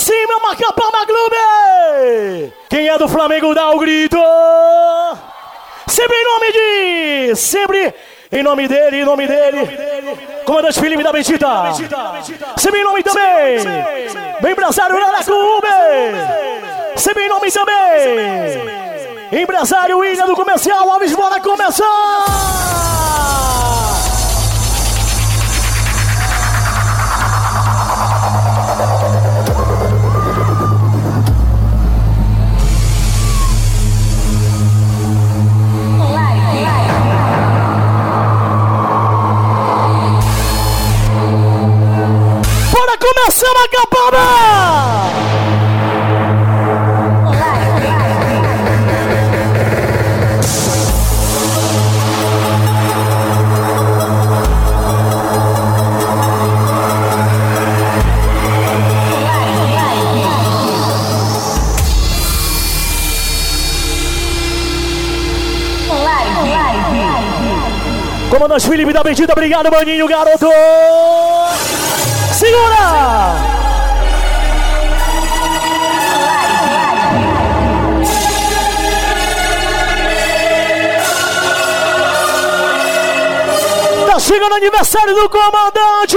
cima, marca palma clube! Quem é do Flamengo dá o grito! Sempre em nome de. Sempre em nome dele, em nome dele. Comandante Felipe da Bendita. Sempre em nome também. Bem empresário Lala Clube. Sempre em nome também. Empresário William do Comercial. Alves, bora começar! Comandante Felipe da Bendita, obrigado, maninho, garoto! Segura! Tá chegando o aniversário do comandante!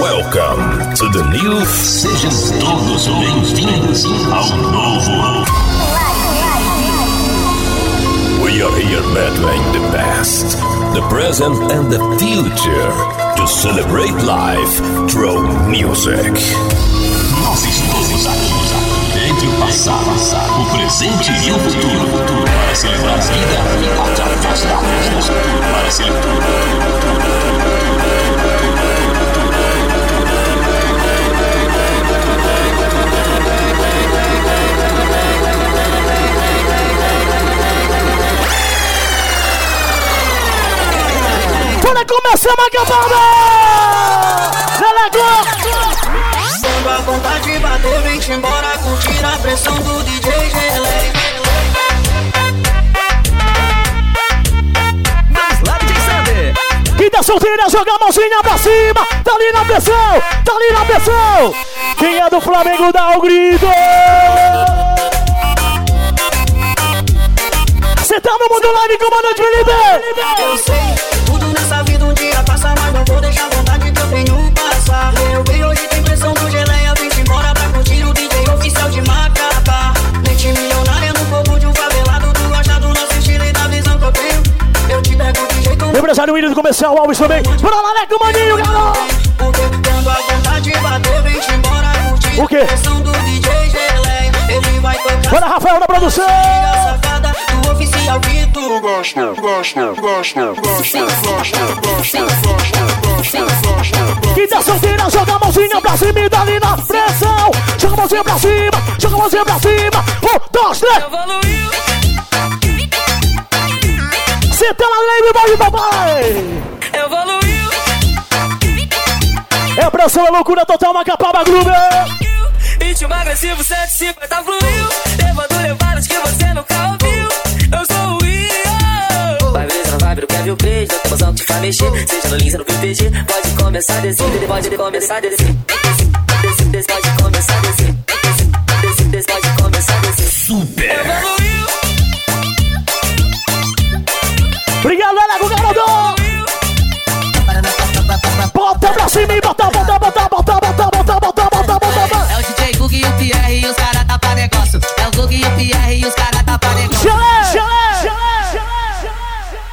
Welcome to the new. Sejam todos bem-vindos ao novo. We are here battling the past, the present, and the future to celebrate life through music. Nós passado, o presente e o futuro, futuro para celebrar a vida através da música, para celebrar Quando começamos a gambada! Na Lagoa! Quando a vontade bater, vem embora curtir a pressão do DJ Gelé. Quem tá solteira, joga a mãozinha pra cima! Tá ali na pressão! Tá ali na pressão! Quem é do Flamengo dá o grito! Você tá no mundo live, comandante Felipe! Eu sei nessa vida um dia passa, mas não vou deixar a vontade que eu tenho Empresário William do Comercial Alves também. Bora lá, Leco Maninho, galera! O que? Bora, Rafael, na produção! Quem tá solteira, joga a mãozinha pra cima e dá ali na pressão. Joga a mãozinha pra cima, joga a mãozinha pra cima. Um, dois, três. Evoluiu. Tá lá dentro, vai, papai. Evoluiu. É pressão, é loucura total, uma capa groove. Ritmo agressivo, 150 fluiu. Levando levadas que você nunca ouviu. Eu sou o Io. Vai beleza na vibe do Kevin Craig. Não tem emoção que te faz mexer. Seja no ou no PPG. Pode começar a descer. Pode começar a descer. Desce, desce, pode começar a descer. Cima e bota, bota, bota, bota, bota, bota, bota, bota, bota. É o DJ Gug e o Pierre e os caras tá pra negócio. É o Gug e o Pierre e os caras tá pra negócio.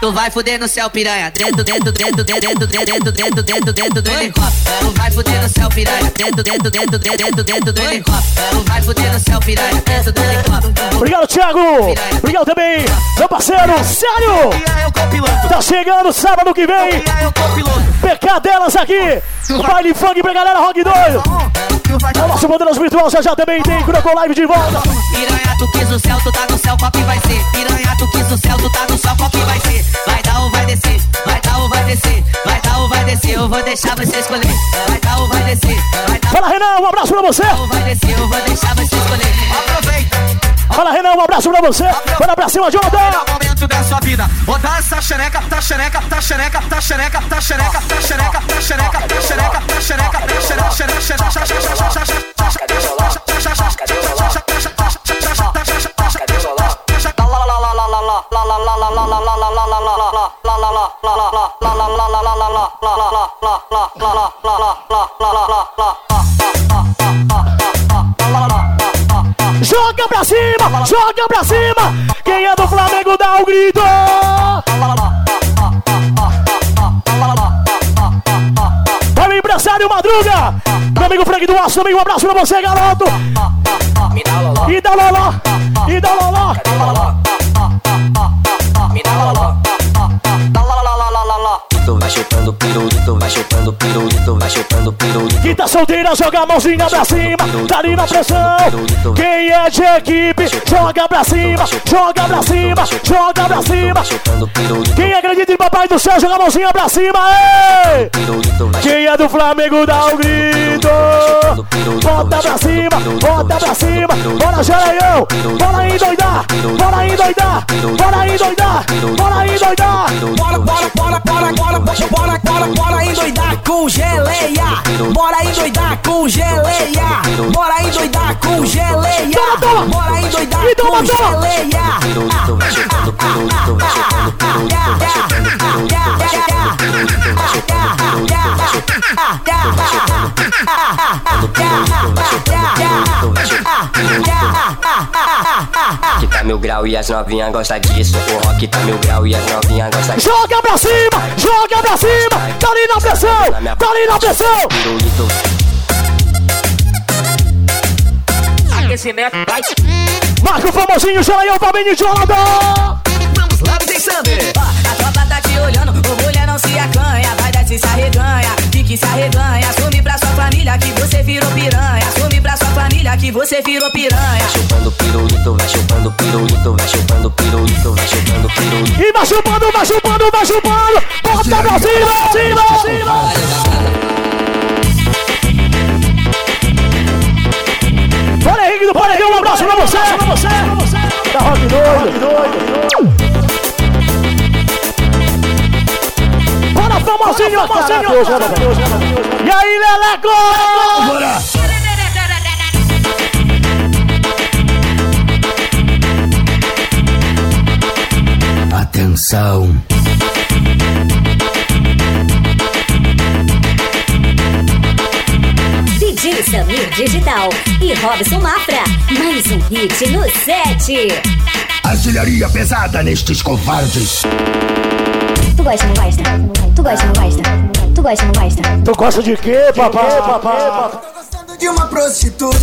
Tu vai fuder no céu, piranha. Dentro, dentro, dentro, dentro, dentro, dentro, dentro, dentro do helicóptero. Tu vai fuder no céu, piranha. Dentro, dentro, dentro, dentro, dentro do helicóptero. Tu vai fuder no céu, piranha. Dentro do helicóptero. Obrigado, Thiago. Obrigado também, meu parceiro. Sério. Tá chegando sábado que vem. PK delas aqui. Baile funk pra galera rock doido. É o nosso modelo virtual já já também tem Crocô Live de volta. Piranha, tu quis o céu, tu tá no céu, qual que vai ser? Piranha, tu quis o céu, tu tá no céu, qual que vai ser? Vai dar ou vai descer? Vai dar ou vai descer? Vai dar ou vai descer? Eu vou deixar você escolher. Vai dar ou vai descer? Vai dar Fala, Renan, um abraço pra você. ou vai descer? Eu vou deixar você escolher. Aproveita. Fala, Renan, um abraço pra você. Bora pra cima, Jonathan. melhor momento da sua vida. Botar essa xereca, tá xereca, tá xereca, tá xereca, tá xereca, tá xereca, tá xereca, tá xereca, tá xereca, tá xereca, xereca, xereca, Joga você, garoto. Chupando pirulito, vai chupando pirulito. Quem tá solteira, joga a mãozinha pra cima. Tá ali na pressão. Quem é de equipe, joga pra cima, joga pra cima, joga pra cima. Quem acredita em Papai do Céu, joga a mãozinha pra cima. Ei! Quem é do Flamengo dá o grito. Bota pra cima, bota pra cima. Bora, Geleião. Bora endoidar, bora endoidar, bora endoidar, bora endoidar. Bora, bora, bora, bora, bora, bora, bora, bora, bora endoidar com geleia. Bora endoidar com geleia. Bora endoidar com geleia. Bora endoidar com geleia. Mil grau e as novinhas gostam disso. O rock tá mil grau e as novinhas gostam disso. Joga pra cima, joga pra cima. Tá ali na pressão, tá ali na pressão. Pirulito, Aquecimento, vai. Marca o famosinho Geleião, Fabinho e Jonathan. Vamos lá, Sander. A tropa tá te olhando, o mulher não se acanha. Vai desce se arreganha, fique se arreganha. Assume pra sua família que você virou piranha. Você virou piranha. chupando pirulito, vai chupando pirulito, vai chupando pirulito, vai chupando pirulito. E vai chupando, vai chupando, vai chupando. Bota pra cima, cima, cima. Bora Henrique do Paredão, um abraço pra você. Tá rock doido. Bora, famosinho, famosinho. E aí, Leleco? Bora. Atenção. DJ Samir Digital e Robson Mafra. Mais um hit no set. Artilharia pesada nestes covardes. Tu gosta, não gosta? Tu gosta, não gosta? Tu gosta, não gosta? Tu gosta de quê, papai? papai? gostando de uma prostituta.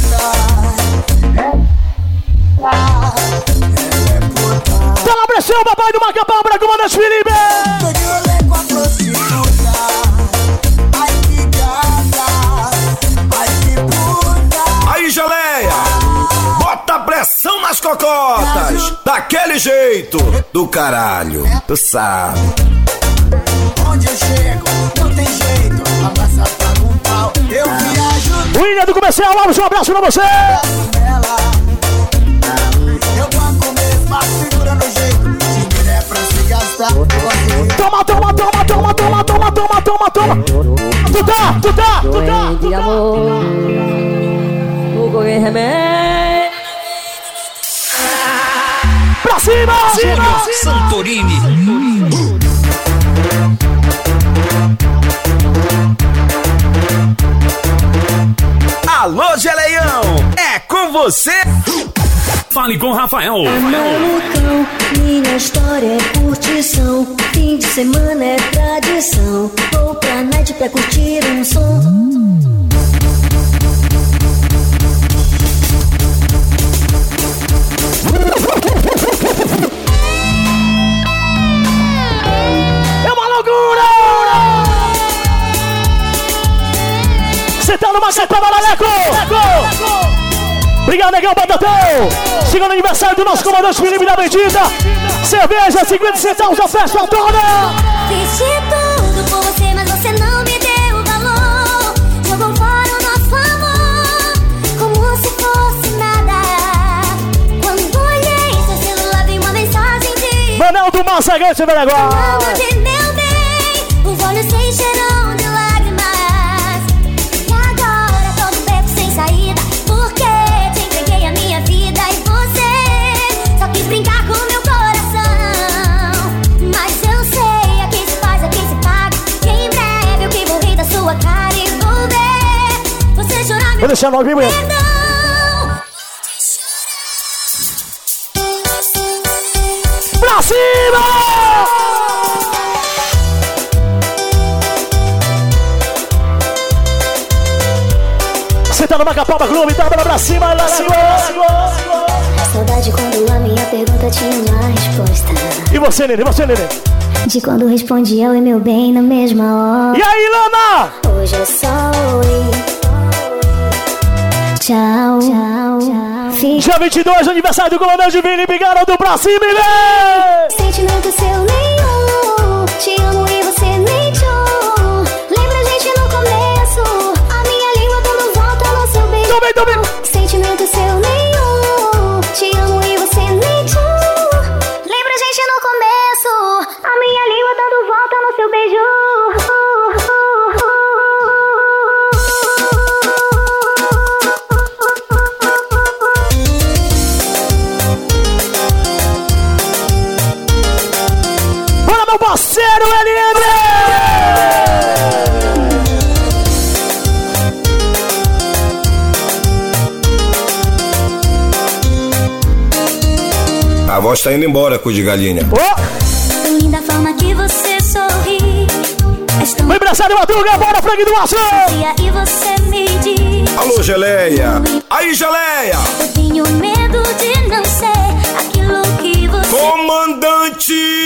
Tá na pressão, papai do Macapá, comandante Felipe. Tô de rolê com a prostituta. Ai que gata, ai que puta. Aí, geleia! Bota pressão nas cocotas! Daquele jeito! Do caralho! Tu sabe! Onde eu chego, não tem jeito. Abaixa pra um pau, eu viajo William do Comercial, Alves, um abraço pra você. Você Toma, toma, toma, toma, toma, toma, toma, toma, toma. Tu tá, tu tá, tu tá, tu tá. Pra cima, cima, Santorini. Alô, geleião! É com você! Fale com Rafael. Malucão, minha história é curtição. Fim de semana é tradição. Vou pra night pra curtir um som. É uma loucura! Você tá numa setada, Leleco! Obrigado, Negão Batatão! Chegando aniversário do nosso comandante Felipe da Bendita! Cerveja, 50 centavos, a festa toda! Fiz de tudo por você, mas você não me deu valor. Jogou fora o nosso amor, como se fosse nada. Quando olhei seu celular, vi uma mensagem de. Manel do Massagante, velho Amo agora! de meu bem, os olhos se encheram deixar vivo, hein? perdão. Pra cima! Você tá no Macapaba Clube, tá pra cima, lá cima! Saudade quando a minha pergunta tinha uma resposta. E você, Nenê, você, Nenê? De quando respondia oi meu bem na mesma hora. E aí, Lana? Hoje é só oi. Tchau, tchau, tchau. Dia 22, aniversário do comandante Felipe Garoto pra cima, Nenê! sentimento seu nenhum. Te amo e A voz tá indo embora, cu de galinha. Tão linda forma que você sorri. Tão o empresário Madruga, bora, Frank do Aço! fria e você me diz. Alô, geleia! Aí, geleia! Eu tenho medo de não ser aquilo que você Comandante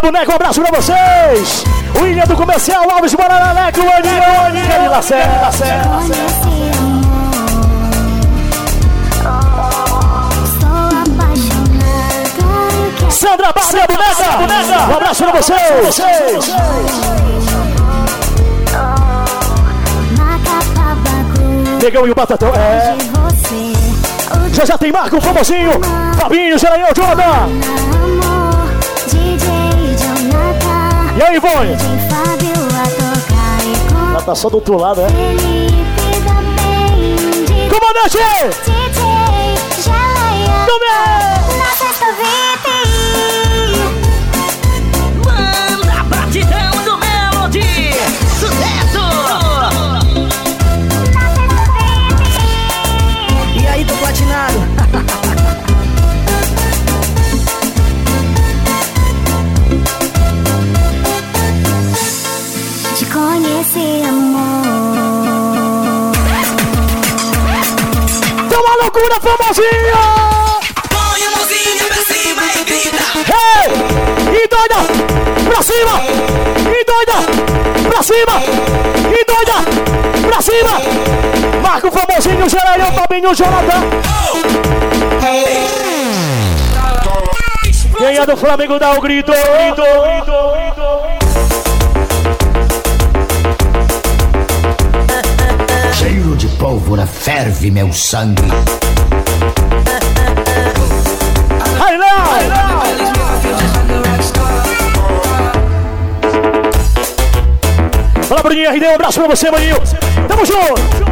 Barba Boneco, um abraço pra vocês! William do Comercial, Alves Moraleco, Aninho, Kelly Lacerda, Lacerda, Sandra Barba Boneca, Boneca, um abraço pra vocês! Negão e o Batatão, é. Já já tem Marco, famosinho, Fabinho, Geraião, Jonathan! E aí, Ivone? Ela tá só do outro lado, é? Comandante! Loucura, famosinho! Põe a mãozinha pra cima e grita. Ei! E doida! Pra cima! E doida! Pra cima! E doida! Pra cima! Marca o famosinho, Geralhão, Fabinho, Jonathan. Quem é do Flamengo dá o grito, grito, grito, grito. Cheiro de pólvora ferve meu sangue. Fala, Bruninho RD, um abraço pra você, Maninho. Tamo junto!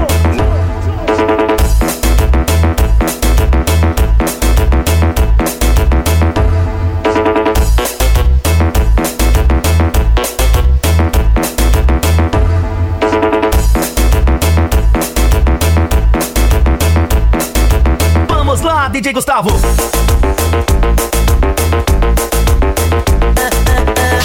DJ Gustavo.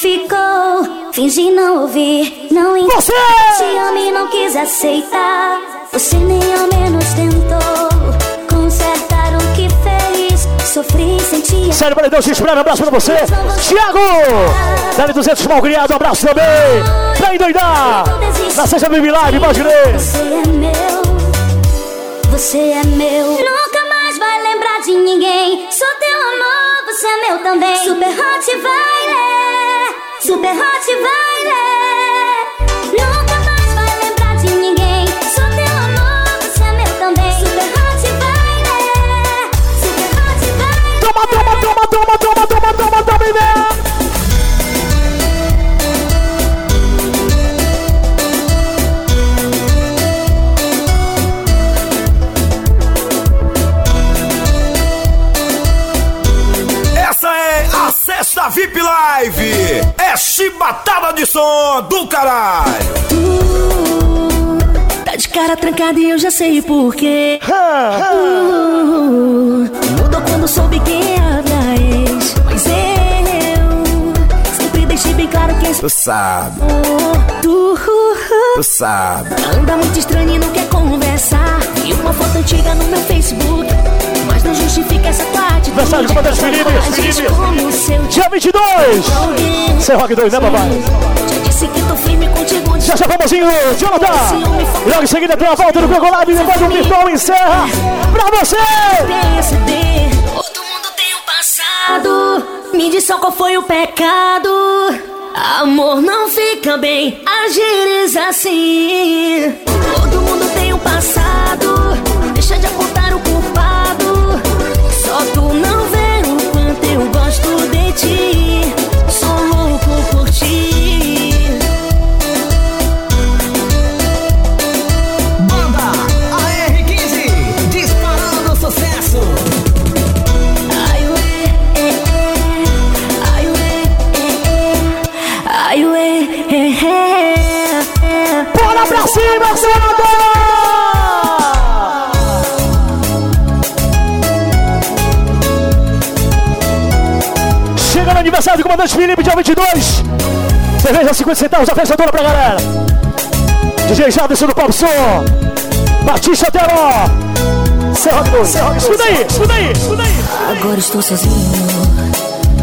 Ficou, fingi não ouvir, não entendeu. Você! Te amo e não quis aceitar. Você nem ao menos tentou consertar o que fez. Sofri, senti. Sério, para Deus, espera, um abraço pra você. Thiago! Dali 200 mal criado, um abraço também. Pra endoidar. Na Seja Baby Live, pode crer. Você é meu, você é meu. Nunca mais vai lembrar de ninguém. Sou teu amor, você é meu também. Super hot vai ler, super hot vai ler. Nunca mais vai lembrar de ninguém. Sou teu amor, você é meu também. Super hot vai ler, super hot vai ler. Toma, toma, toma, toma, toma, toma, toma, toma, toma, som do caralho. Tá de cara trancada e eu já sei porquê. Uh, mudou quando soube quem é a minha ex. Mas eu sempre deixei bem claro quem. Tu sabe, Tu tu sabe. anda muito estranho e não quer conversar. Vi uma foto antiga no meu Facebook. Mas não justifica essa. Aniversário do Comandante Felipe, Felipe. Dia 22. Você é rock 2, né, papai? Já disse que tô firme contigo. Já já, famosinho, Jonathan. E logo em seguida tem a volta do Pegolab. Depois do Pitão encerra pra você. Todo mundo tem um passado. Me diz só qual foi o pecado. Amor não fica bem, agires assim. Todo mundo tem um passado. Deixa de apontar o culpado. Só tu não vê o quanto eu gosto de ti. Aniversário do Comandante Felipe, dia 22. Cerveja 50 centavos, a festa toda pra galera. DJ Jadson do Pop Som. Batista Teló. Serra do Serra Escuta aí, escuta aí, escuta aí. Agora estou sozinho,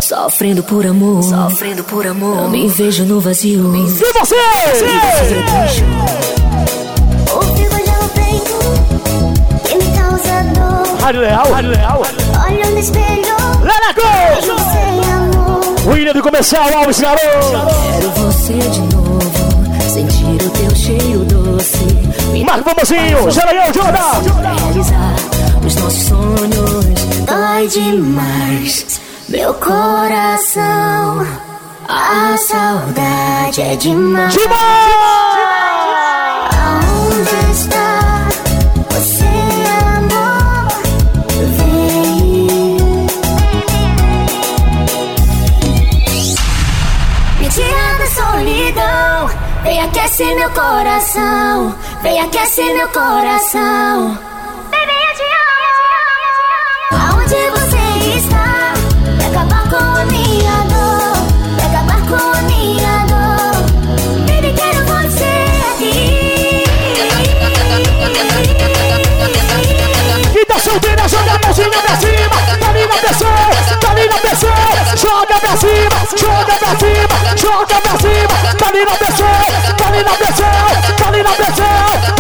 sofrendo por amor, sofrendo por amor. Eu me vejo no vazio. E você? Ouvido já no peito, que me causa dor. Rádio Leal, Rádio Leal. Olho no espelho, sem amor. William do Comercial, Alves Garoto. Quero você de novo, sentir o teu cheiro doce. Marco Famosinho, Geraião, Jonathan. realizar os nossos sonhos. Dói demais, meu coração. A saudade é demais. Aonde está coração, vem aquecer meu coração. Baby, eu te amo. Aonde você está? Vai acabar com a minha dor, vai acabar com a minha dor. Baby, quero você aqui. Quem tá solteira, joga a mãozinha pra cima. Tá na pessoa, tá ali na pessoa. Joga pra cima, joga pra cima, joga pra cima. Tá ali na pessoa. PC.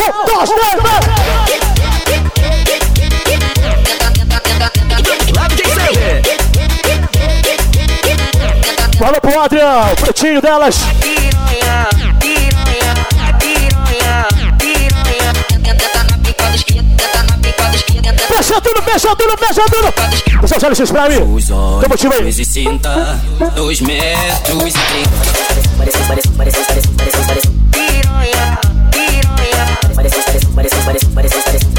Um, dois, três, Lá. Fala pro Adriano, o pretinho delas. Fecha tudo, fecha tudo, fecha tudo. Pessoal, olha esses pra mim. Tem motivo aí. 2 metros e 30. but it's but it's but it's but it's